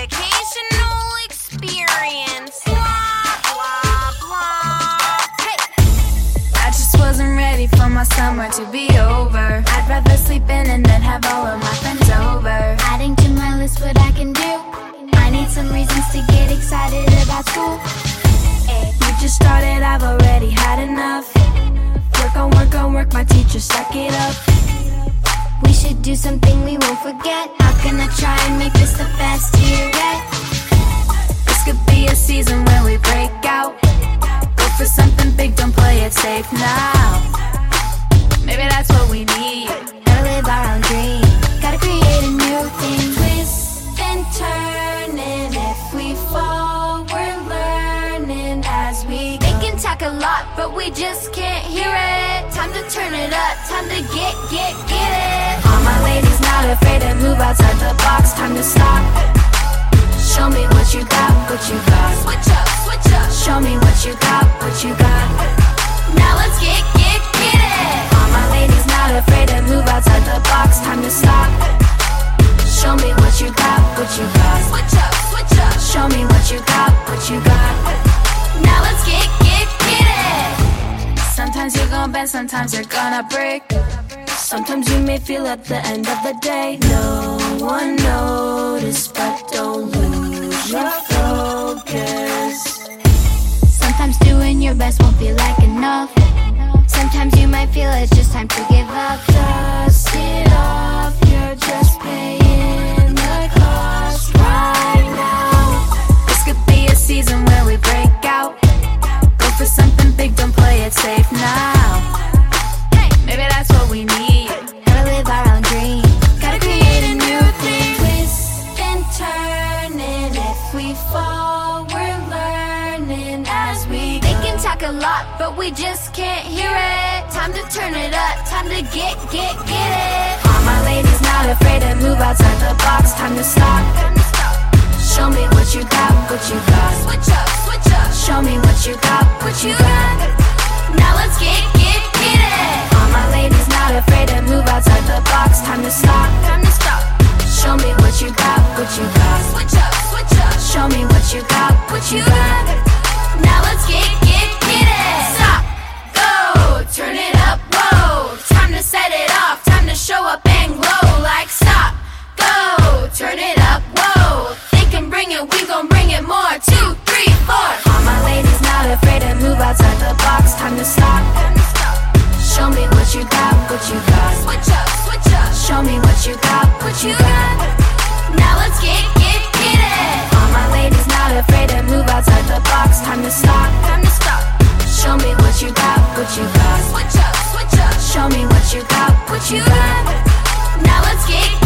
educational experience. Blah, blah, blah. Hey. I just wasn't ready for my summer to be over. I'd rather sleep in and then have all of my friends over. Adding to my list what I can do. I need some reasons to get excited about school. Hey. You just started, I've already had enough. Work on, work on, work, my teacher, suck it up. We should do something we won't forget. How can I try and make this the best year yet? This could be a season where we break out. Go for something big, don't play it safe now. Maybe that's what we need. Gotta live our own dream. Gotta create a new thing. Twist and turn, and if we fall, we're learning as we go. They can talk a lot, but we just can't hear it. Time to turn it up. Time to get, get, get it. Ladies not afraid to move outside the box. Time to stop. Show me what you got, what you got. Switch up, switch up. Show me what you got, what you got. Now let's get, get, get it. All my ladies not afraid to move outside the box. Time to stop. Show me what you got, what you got. Switch up, switch up. Show me what you got, what you got. Now let's get, get, get it. Sometimes you're gonna bend, sometimes you're gonna break. Sometimes you may feel at the end of the day. No one noticed, but don't lose your focus. Sometimes doing your best won't feel like enough. Sometimes you might feel it's just time to give up. Dust it off, talk a lot, but we just can't hear it. Time to turn it up. Time to get, get, get it. All my ladies not afraid to move outside the box. Time to stop. Show me what you got, what you got. Switch up, switch up. Show me what you got, what you got. Now let's get, get, get it. All my ladies not afraid to move outside the box. Time to stop. Time to stop. Show me what you got, what you got. Switch up, switch up. Show me what you got, what you got. Now let's get, get you got. Now let's get, get, get it. All my ladies not afraid to move outside the box. Time to stop. Time to stop. Show me what you got, what you got. Switch up, switch up. Show me what you got, what you got. Now let's get,